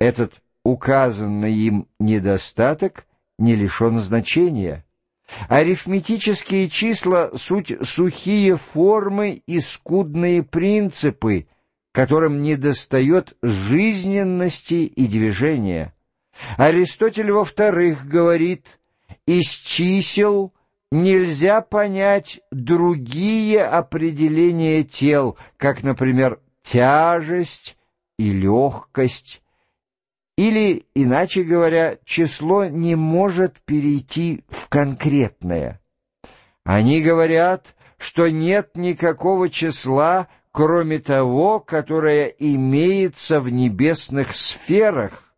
Этот указанный им недостаток не лишен значения. Арифметические числа — суть сухие формы и скудные принципы, которым недостает жизненности и движения. Аристотель, во-вторых, говорит, из чисел нельзя понять другие определения тел, как, например, тяжесть и легкость, или, иначе говоря, число не может перейти в конкретное. Они говорят, что нет никакого числа, кроме того, которое имеется в небесных сферах.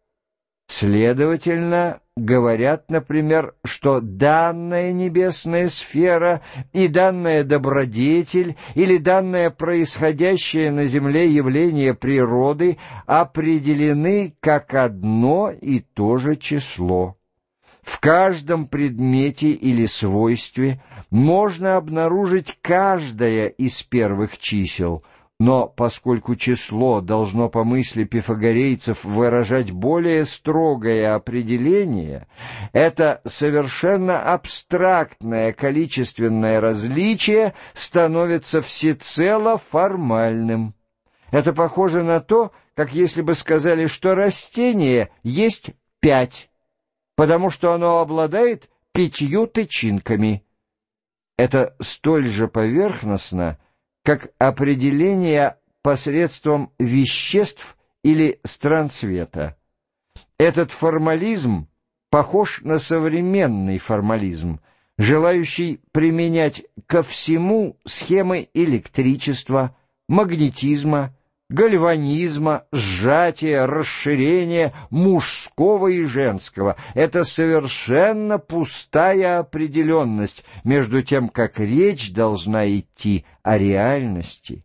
Следовательно, говорят, например, что данная небесная сфера и данная добродетель или данное происходящее на Земле явление природы определены как одно и то же число. В каждом предмете или свойстве можно обнаружить каждое из первых чисел – но поскольку число должно по мысли пифагорейцев выражать более строгое определение, это совершенно абстрактное количественное различие становится всецело формальным. Это похоже на то, как если бы сказали, что растение есть пять, потому что оно обладает пятью тычинками. Это столь же поверхностно, как определение посредством веществ или стран света. Этот формализм похож на современный формализм, желающий применять ко всему схемы электричества, магнетизма, гальванизма, сжатия, расширения мужского и женского. Это совершенно пустая определенность, между тем, как речь должна идти о реальности.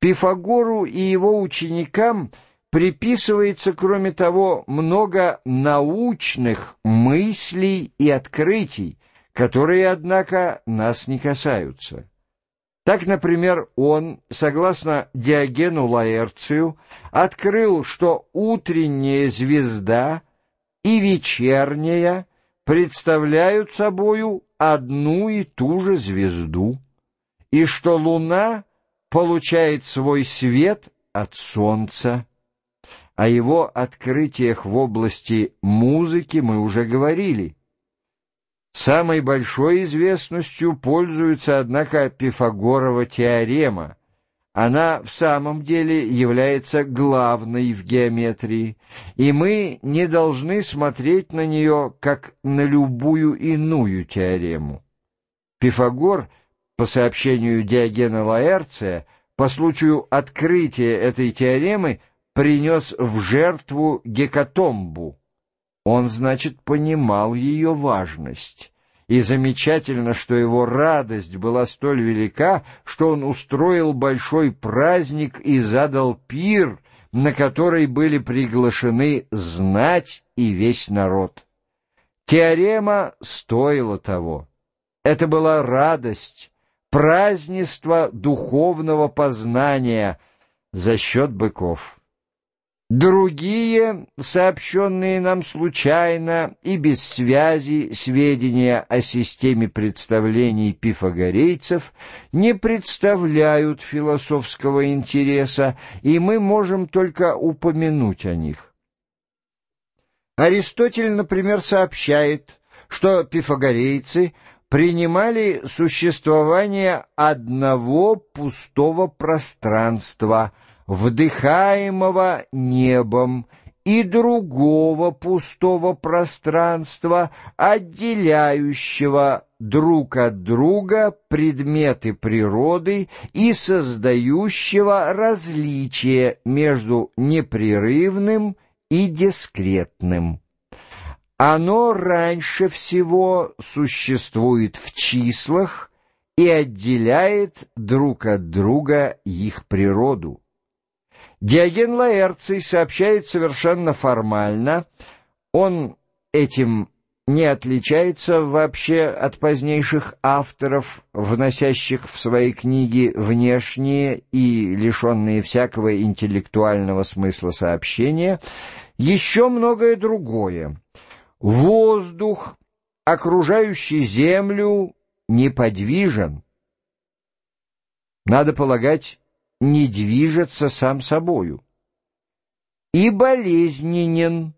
Пифагору и его ученикам приписывается, кроме того, много научных мыслей и открытий, которые, однако, нас не касаются. Так, например, он, согласно Диогену Лаэрцию, открыл, что утренняя звезда и вечерняя представляют собою одну и ту же звезду, и что луна получает свой свет от солнца. О его открытиях в области музыки мы уже говорили – Самой большой известностью пользуется, однако, Пифагорова теорема. Она в самом деле является главной в геометрии, и мы не должны смотреть на нее как на любую иную теорему. Пифагор, по сообщению Диогена Лаэрция, по случаю открытия этой теоремы принес в жертву гекатомбу. Он, значит, понимал ее важность. И замечательно, что его радость была столь велика, что он устроил большой праздник и задал пир, на который были приглашены знать и весь народ. Теорема стоила того. Это была радость, празднество духовного познания за счет быков. Другие, сообщенные нам случайно и без связи сведения о системе представлений пифагорейцев, не представляют философского интереса, и мы можем только упомянуть о них. Аристотель, например, сообщает, что пифагорейцы принимали существование одного пустого пространства – вдыхаемого небом, и другого пустого пространства, отделяющего друг от друга предметы природы и создающего различие между непрерывным и дискретным. Оно раньше всего существует в числах и отделяет друг от друга их природу. Диоген Лаэрций сообщает совершенно формально, он этим не отличается вообще от позднейших авторов, вносящих в свои книги внешние и лишенные всякого интеллектуального смысла сообщения, еще многое другое. Воздух, окружающий Землю, неподвижен. Надо полагать, не движется сам собою. И болезненен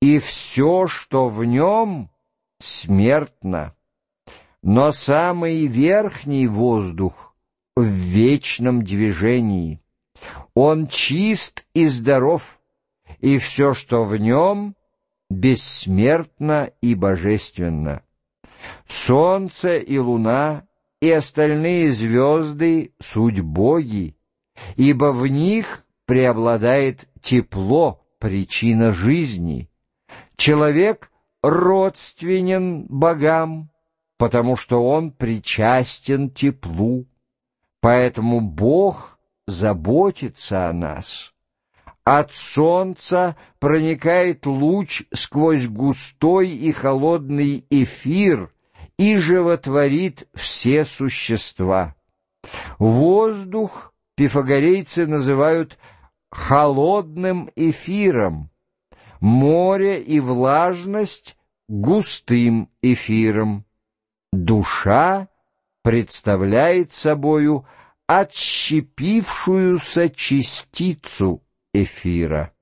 и все, что в нем, смертно. Но самый верхний воздух в вечном движении. Он чист и здоров, и все, что в нем, бессмертно и божественно. Солнце и луна и остальные звезды — суть боги, ибо в них преобладает тепло, причина жизни. Человек родственен богам, потому что он причастен теплу, поэтому Бог заботится о нас. От солнца проникает луч сквозь густой и холодный эфир и животворит все существа. Воздух пифагорейцы называют холодным эфиром, море и влажность густым эфиром. Душа представляет собою отщепившуюся частицу эфира.